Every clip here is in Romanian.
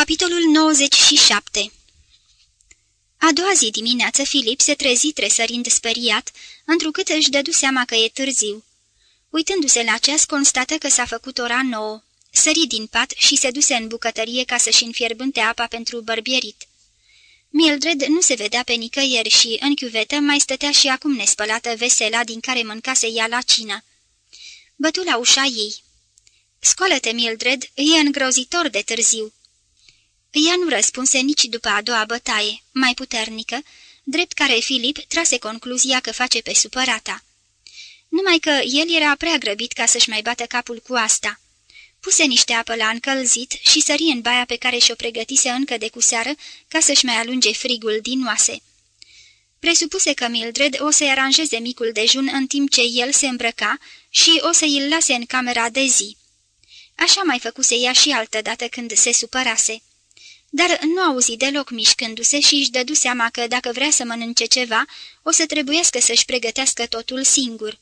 Capitolul 97 A doua zi dimineață, Filip se trezi tresărind speriat, întrucât își dădu seama că e târziu. Uitându-se la ceas, constată că s-a făcut ora nouă. Sări din pat și se duse în bucătărie ca să-și înfierbânte apa pentru bărbierit. Mildred nu se vedea pe nicăieri și, în chiuvetă, mai stătea și acum nespălată vesela din care mâncase ea la cină. Bătu la ușa ei. Scoală-te, Mildred, e îngrozitor de târziu." Ea nu răspunse nici după a doua bătaie, mai puternică, drept care Filip trase concluzia că face pe supărata. Numai că el era prea grăbit ca să-și mai bată capul cu asta. Puse niște apă la încălzit și sări în baia pe care și-o pregătise încă de cu seară ca să-și mai alunge frigul din oase. Presupuse că Mildred o să-i aranjeze micul dejun în timp ce el se îmbrăca și o să i lase în camera de zi. Așa mai făcuse ea și altădată când se supărase dar nu auzi deloc mișcându-se și își dădu seama că dacă vrea să mănânce ceva, o să trebuiască să-și pregătească totul singur.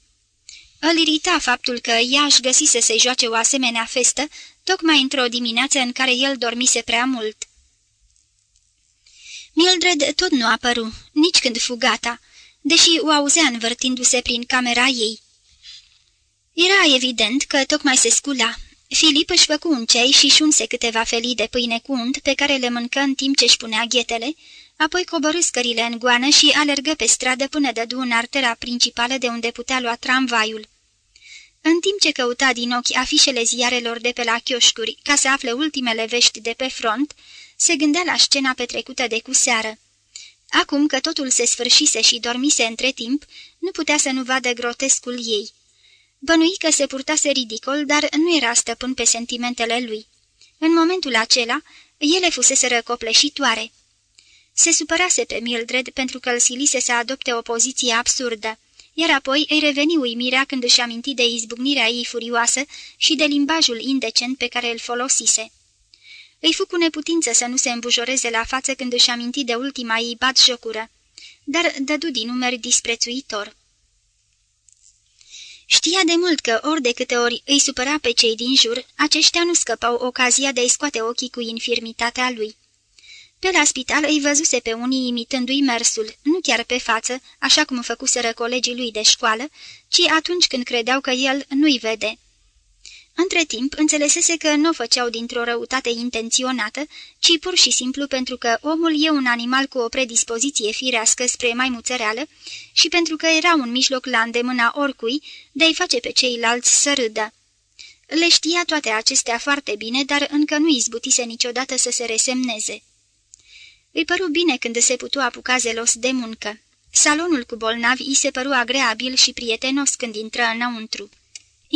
Îl irita faptul că ea își găsise să-i joace o asemenea festă, tocmai într-o dimineață în care el dormise prea mult. Mildred tot nu apăru, nici când fu gata, deși o auzea învârtindu-se prin camera ei. Era evident că tocmai se scula, Filip își făcu un ceai și șunse câteva felii de pâine cu unt pe care le mâncă în timp ce își punea ghetele, apoi coborâ scările în goană și alergă pe stradă până dădu în artera principală de unde putea lua tramvaiul. În timp ce căuta din ochi afișele ziarelor de pe la chioșcuri ca să afle ultimele vești de pe front, se gândea la scena petrecută de cu seară. Acum că totul se sfârșise și dormise între timp, nu putea să nu vadă grotescul ei. Bănui că se purtase ridicol, dar nu era stăpân pe sentimentele lui. În momentul acela, ele fuseseră copleșitoare. Se supărase pe Mildred pentru că îl silise să adopte o poziție absurdă, iar apoi îi reveni uimirea când își aminti de izbucnirea ei furioasă și de limbajul indecent pe care îl folosise. Îi fu cu neputință să nu se îmbujoreze la față când își aminti de ultima ei bat jocură, dar dădu din numeri disprețuitor. Știa de mult că ori de câte ori îi supăra pe cei din jur, aceștia nu scăpau ocazia de a-i scoate ochii cu infirmitatea lui. Pe la spital îi văzuse pe unii imitându-i mersul, nu chiar pe față, așa cum făcuseră colegii lui de școală, ci atunci când credeau că el nu-i vede. Între timp, înțelesese că nu o făceau dintr-o răutate intenționată, ci pur și simplu pentru că omul e un animal cu o predispoziție firească spre maimuțăreală și pentru că era un mijloc la îndemâna oricui de a-i face pe ceilalți să râdă. Le știa toate acestea foarte bine, dar încă nu izbutise niciodată să se resemneze. Îi păru bine când se putu apuca zelos de muncă. Salonul cu bolnavi îi se păru agreabil și prietenos când intră înăuntru.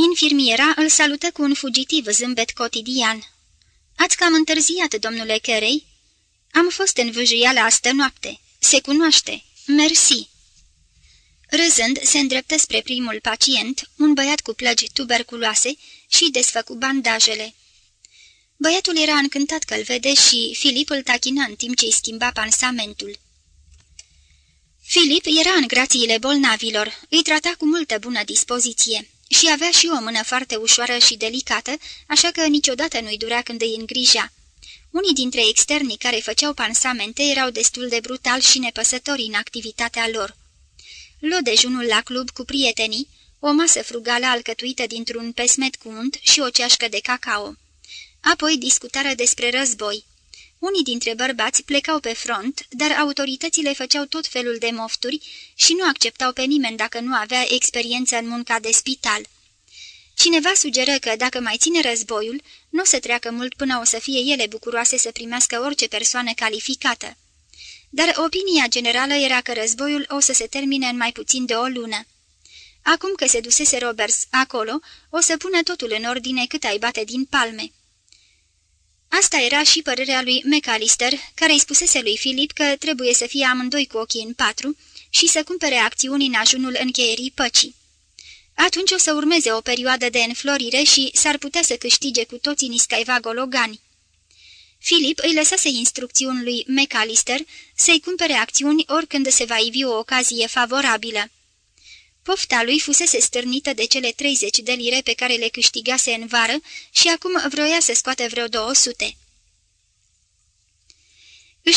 Infirmiera îl salută cu un fugitiv zâmbet cotidian. Ați cam întârziat, domnule Carey?" Am fost în vâjâială astă noapte. Se cunoaște. Mersi." Râzând, se îndreptă spre primul pacient, un băiat cu plăgi tuberculoase, și desfăcu bandajele. Băiatul era încântat că-l vede și Filip îl tachină în timp ce îi schimba pansamentul. Filip era în grațiile bolnavilor, îi trata cu multă bună dispoziție. Și avea și o mână foarte ușoară și delicată, așa că niciodată nu-i durea când îi îngrija. Unii dintre externii care făceau pansamente erau destul de brutali și nepăsători în activitatea lor. Luă dejunul la club cu prietenii, o masă frugală alcătuită dintr-un pesmet cu unt și o ceașcă de cacao. Apoi discutară despre război. Unii dintre bărbați plecau pe front, dar autoritățile făceau tot felul de mofturi și nu acceptau pe nimeni dacă nu avea experiență în munca de spital. Cineva sugeră că dacă mai ține războiul, nu o să treacă mult până o să fie ele bucuroase să primească orice persoană calificată. Dar opinia generală era că războiul o să se termine în mai puțin de o lună. Acum că se dusese Roberts acolo, o să pună totul în ordine cât ai bate din palme. Asta era și părerea lui McAllister, care îi spusese lui Philip că trebuie să fie amândoi cu ochii în patru și să cumpere acțiuni în ajunul încheierii păcii. Atunci o să urmeze o perioadă de înflorire și s-ar putea să câștige cu toții niscaiva gologani. Philip îi lăsase instrucțiuni lui McAllister să-i cumpere acțiuni oricând se va ivi o ocazie favorabilă. Pofta lui fusese stârnită de cele 30 de lire pe care le câștigase în vară și acum vroia să scoate vreo 200.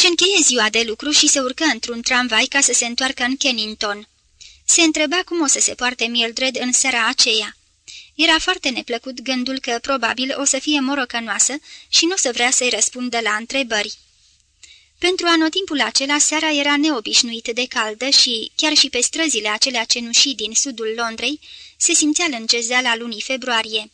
încheie ziua de lucru și se urcă într-un tramvai ca să se întoarcă în Kennington. Se întreba cum o să se poarte Mildred în seara aceea. Era foarte neplăcut gândul că probabil o să fie morocănoasă și nu o să vrea să-i răspundă la întrebări. Pentru anotimpul acela, seara era neobișnuit de caldă și, chiar și pe străzile acelea cenușii din sudul Londrei, se simțea lângezeala lunii februarie.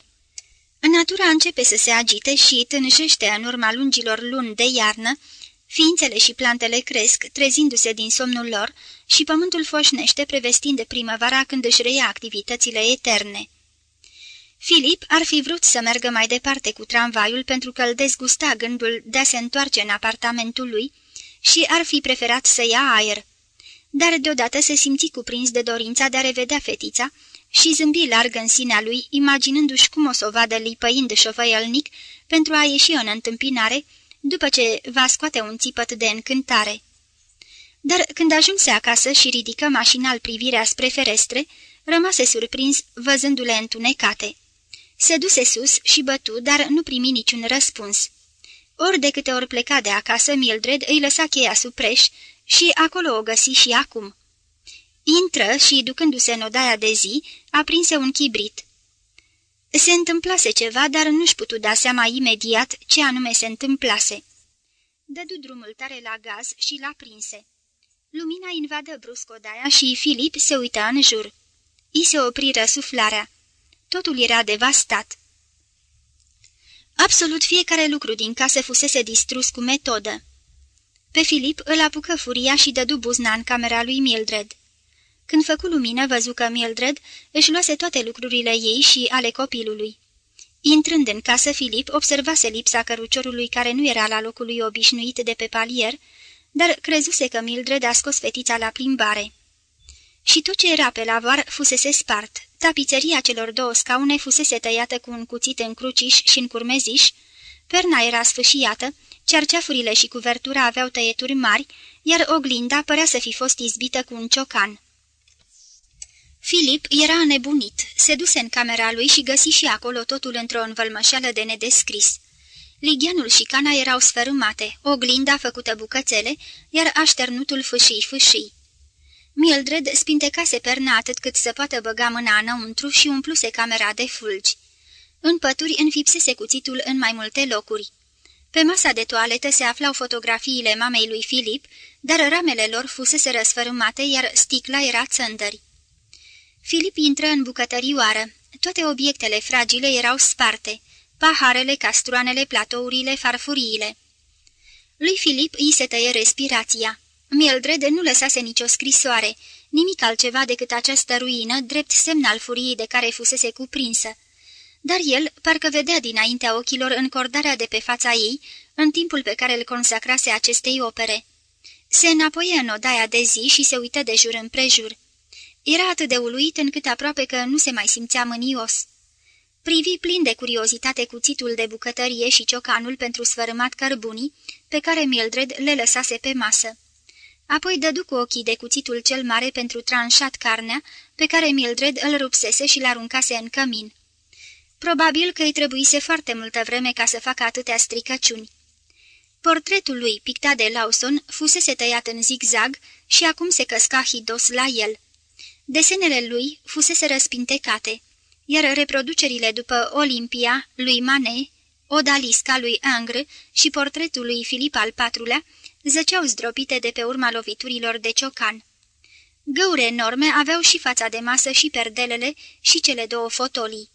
Natura începe să se agite și tânjește în urma lungilor luni de iarnă, ființele și plantele cresc, trezindu-se din somnul lor, și pământul foșnește prevestind de primăvara când își reia activitățile eterne. Filip ar fi vrut să meargă mai departe cu tramvaiul pentru că îl dezgusta gândul de a se întoarce în apartamentul lui și ar fi preferat să ia aer. Dar deodată se simți cuprins de dorința de a revedea fetița și zâmbi larg în sinea lui, imaginându-și cum o să o vadă lipăind șofăielnic pentru a ieși în întâmpinare, după ce va scoate un țipăt de încântare. Dar când ajunse acasă și ridică mașinal privirea spre ferestre, rămase surprins văzându-le întunecate. Se duse sus și bătu, dar nu primi niciun răspuns. Ori de câte ori pleca de acasă, Mildred îi lăsa cheia sub preș și acolo o găsi și acum. Intră și, ducându-se în odaia de zi, aprinse un chibrit. Se întâmplase ceva, dar nu-și putu da seama imediat ce anume se întâmplase. Dădu drumul tare la gaz și l-a prinse. Lumina invadă brusc odaia și Filip se uită în jur. I se opri răsuflarea. Totul era devastat. Absolut fiecare lucru din casă fusese distrus cu metodă. Pe Filip îl apucă furia și dădu buzna în camera lui Mildred. Când făcu lumină, văzu că Mildred își luase toate lucrurile ei și ale copilului. Intrând în casă, Filip observase lipsa căruciorului care nu era la locul lui obișnuit de pe palier, dar crezuse că Mildred a scos fetița la plimbare. Și tot ce era pe lavar fusese spart. Tapițeria celor două scaune fusese tăiată cu un cuțit în cruciș și în curmeziș, perna era sfâșiată, cerceafurile și cuvertura aveau tăieturi mari, iar oglinda părea să fi fost izbită cu un ciocan. Filip era nebunit, se duse în camera lui și găsi și acolo totul într-o învălmășeală de nedescris. Ligianul și cana erau sfărâmate, oglinda făcută bucățele, iar așternutul fâșii fâșii. Mildred spintecase perna atât cât să poată băga mâna înăuntru și umpluse camera de fulgi. În pături înfipsese cuțitul în mai multe locuri. Pe masa de toaletă se aflau fotografiile mamei lui Filip, dar ramele lor fusese răsfărâmate, iar sticla era țândări. Filip intră în bucătărioară. Toate obiectele fragile erau sparte. Paharele, castroanele, platourile, farfuriile. Lui Filip îi se tăie respirația. Mildred nu lăsase nicio scrisoare, nimic altceva decât această ruină, drept semn al furiei de care fusese cuprinsă. Dar el parcă vedea dinaintea ochilor încordarea de pe fața ei, în timpul pe care îl consacrase acestei opere. Se înapoie în odaia de zi și se uită de jur împrejur. Era atât de uluit încât aproape că nu se mai simțea mânios. Privi plin de curiozitate cuțitul de bucătărie și ciocanul pentru sfărâmat cărbunii, pe care Mildred le lăsase pe masă. Apoi dădu cu ochii de cuțitul cel mare pentru tranșat carnea, pe care Mildred îl rupsese și l-aruncase în cămin. Probabil că îi trebuise foarte multă vreme ca să facă atâtea stricăciuni. Portretul lui, pictat de Lawson, fusese tăiat în zigzag și acum se căsca hidos la el. Desenele lui fusese răspintecate, iar reproducerile după Olimpia, lui Manet, Odalisca lui Angre și portretul lui Filip al IV-lea zăceau zdropite de pe urma loviturilor de ciocan. Găuri enorme aveau și fața de masă și perdelele și cele două fotolii.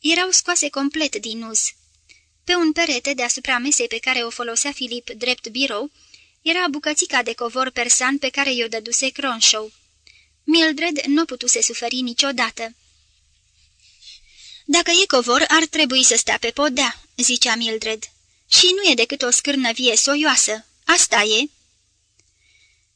Erau scoase complet din uz. Pe un perete deasupra mesei pe care o folosea Filip drept birou, era bucățica de covor persan pe care i-o dăduse Cronshaw. Mildred nu putuse suferi niciodată. Dacă e covor, ar trebui să stea pe podea," zicea Mildred. Și nu e decât o scârnă vie soioasă. Asta e."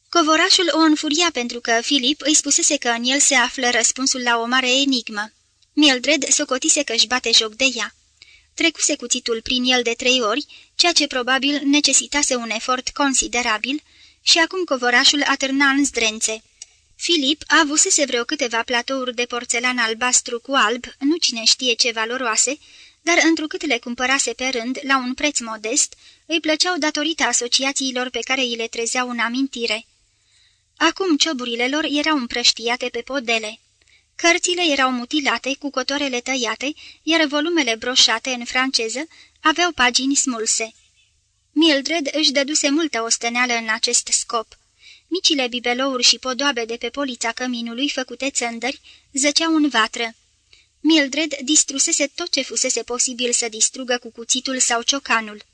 Covorașul o înfuria pentru că Filip îi spusese că în el se află răspunsul la o mare enigmă. Mildred socotise că își bate joc de ea. Trecuse cuțitul prin el de trei ori, ceea ce probabil necesitase un efort considerabil, și acum covorașul atârna în zdrențe. Filip a avusese vreo câteva platouri de porțelan albastru cu alb, nu cine știe ce valoroase, dar întrucât le cumpărase pe rând, la un preț modest, îi plăceau datorită asociațiilor pe care îi le trezeau în amintire. Acum cioburile lor erau împrăștiate pe podele. Cărțile erau mutilate, cu cotoarele tăiate, iar volumele broșate în franceză aveau pagini smulse. Mildred își dăduse multă osteneală în acest scop. Micile bibelouri și podoabe de pe polița căminului făcute țândări zăceau în vatră. Mildred distrusese tot ce fusese posibil să distrugă cu cuțitul sau ciocanul.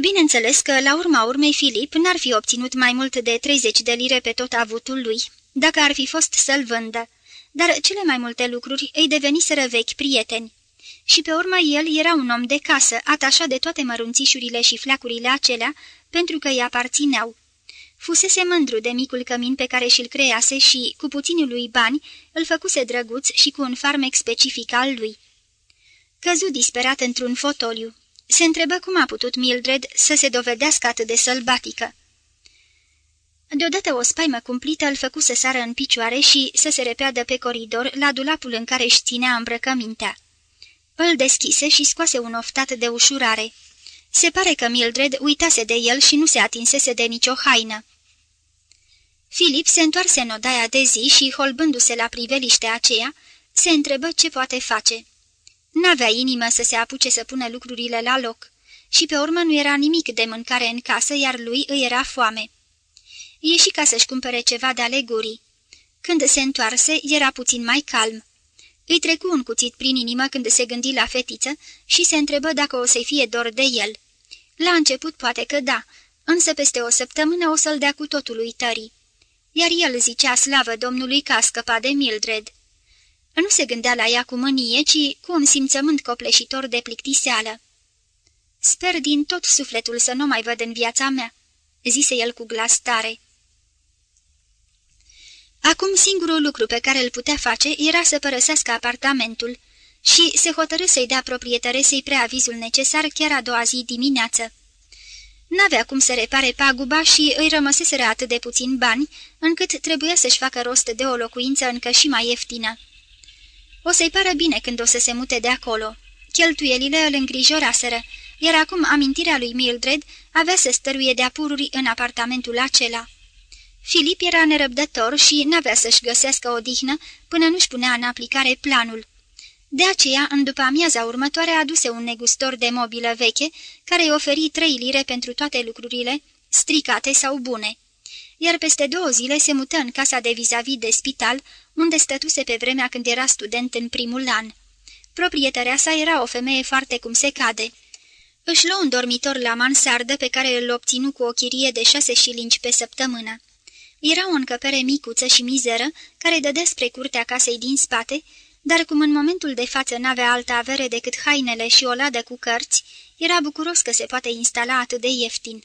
Bineînțeles că, la urma urmei, Filip n-ar fi obținut mai mult de 30 de lire pe tot avutul lui, dacă ar fi fost să-l vândă, dar cele mai multe lucruri îi deveniseră vechi prieteni. Și pe urmă el era un om de casă, atașat de toate mărunțișurile și fleacurile acelea, pentru că îi aparțineau. Fusese mândru de micul cămin pe care și-l crease și, cu puținul lui bani, îl făcuse drăguț și cu un farmec specific al lui. Căzu disperat într-un fotoliu. Se întrebă cum a putut Mildred să se dovedească atât de sălbatică. Deodată o spaimă cumplită îl făcu să sară în picioare și să se repeadă pe coridor la dulapul în care își ținea îmbrăcămintea. Îl deschise și scoase un oftat de ușurare. Se pare că Mildred uitase de el și nu se atinsese de nicio haină. Filip se întoarse în odaia de zi și, holbându-se la priveliștea aceea, se întrebă ce poate face. N-avea inimă să se apuce să pună lucrurile la loc și pe urmă nu era nimic de mâncare în casă, iar lui îi era foame. Ieși ca să-și cumpere ceva de alegurii. Când se întoarse, era puțin mai calm. Îi trecu un cuțit prin inimă când se gândi la fetiță și se întrebă dacă o să-i fie dor de el. La început poate că da, însă peste o săptămână o să-l dea cu totul uitării. Iar el zicea slavă Domnului că a scăpat de Mildred. Nu se gândea la ea cu mânie, ci cu un simțământ copleșitor de plictiseală. Sper din tot sufletul să nu mai văd în viața mea," zise el cu glas tare. Acum singurul lucru pe care îl putea face era să părăsească apartamentul și se hotărâ să-i dea proprietăresei preavizul necesar chiar a doua zi dimineață. N-avea cum să repare paguba și îi rămăseseră atât de puțin bani, încât trebuia să-și facă rost de o locuință încă și mai ieftină. O să-i pară bine când o să se mute de acolo. Cheltuielile îl îngrijoraseră, iar acum amintirea lui Mildred avea să stăruie de apururi în apartamentul acela. Filip era nerăbdător și n-avea să-și găsească odihnă până nu-și punea în aplicare planul. De aceea, în după amiaza următoare, aduse un negustor de mobilă veche, care îi oferi trei lire pentru toate lucrurile, stricate sau bune. Iar peste două zile se mută în casa de vis-a-vis -vis de spital, unde stătuse pe vremea când era student în primul an. Proprietarea sa era o femeie foarte cum se cade. Își luă un dormitor la mansardă pe care îl obținu cu o chirie de șase șilingi pe săptămână. Era o încăpere micuță și mizeră, care dădea spre curtea casei din spate, dar cum în momentul de față n-avea altă avere decât hainele și o ladă cu cărți, era bucuros că se poate instala atât de ieftin.